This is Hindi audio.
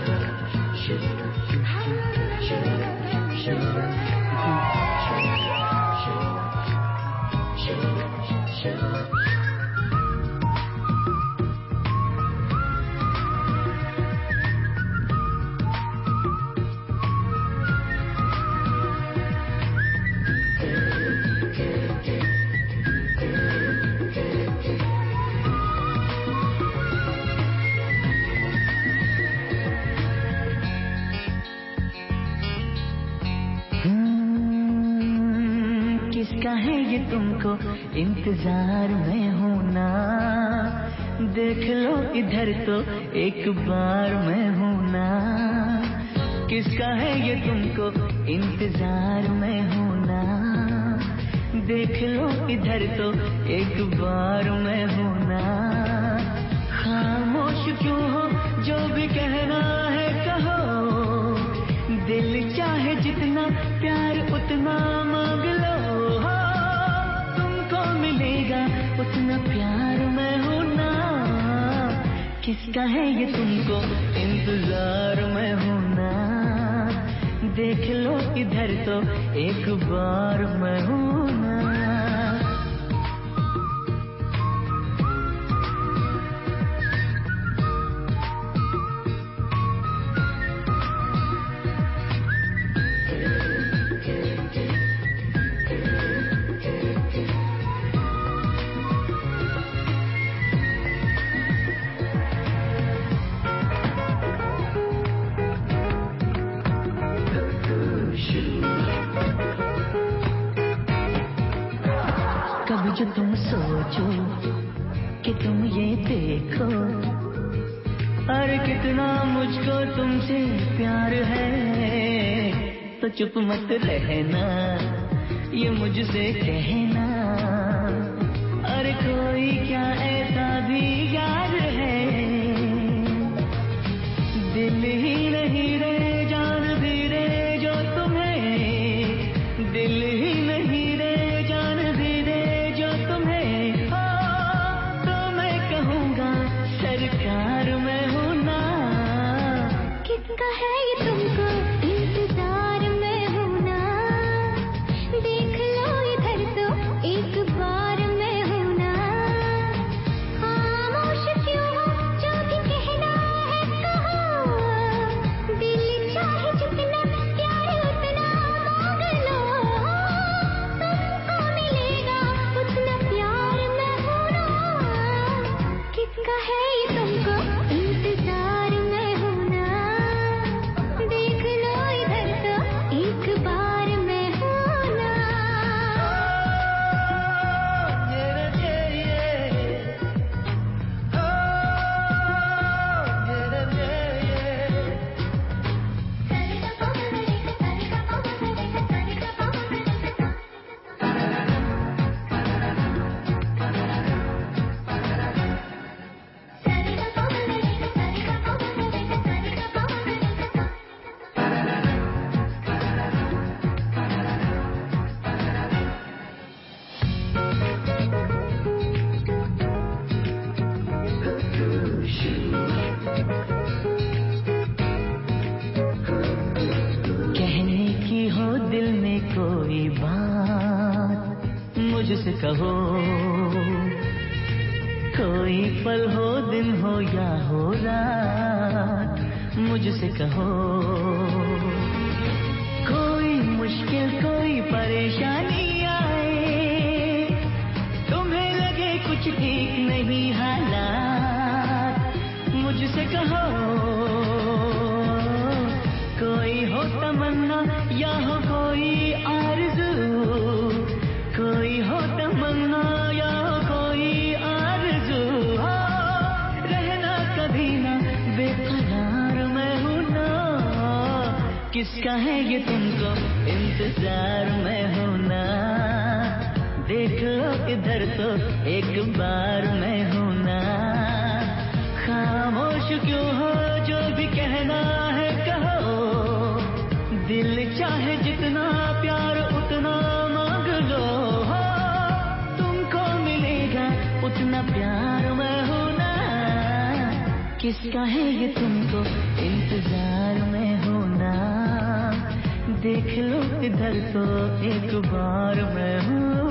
Shiver, shiver, shiver, shiver, shiver. तुमको इंतज़ार में हूँ ना देख लो इधर तो एक बार मैं हूँ ना किसका है ये तुमको इंतज़ार में हूँ ना देख लो इधर तो एक बार मैं हूँ ना खामोश क्यों हो उतना प्यार मैं हूँ ना। किसका है ये तुमको इंतज़ार मैं हूँ ना। देख लो इधर तो एक बार मैं हूँ जो तुम सोचो कि तुम ये देखो। अरे कितना मुझको तुमसे प्यार है। तो चुप मत रहना, ये मुझसे कहना। मुझसे कहो, कोई पल हो, दिन हो या हो रात, मुझसे कहो, कोई मुश्किल, कोई परेशानी आए, तुम्हें लगे कुछ ठीक नहीं हालात, मुझसे कहो, कोई हो तमन्ना या हो कोई आरज़ू कोई हो कोई रहना कभी ना हूँ ना। किसका है ये तुमको, इंतज़ार मैं हूँ ना। देख लो इधर तो एक बार मैं हूँ ना। खामोश क्यों हो किसका है ये तुमको इंतज़ार में होना? देख लो इधर तो एक बार मैं हूँ।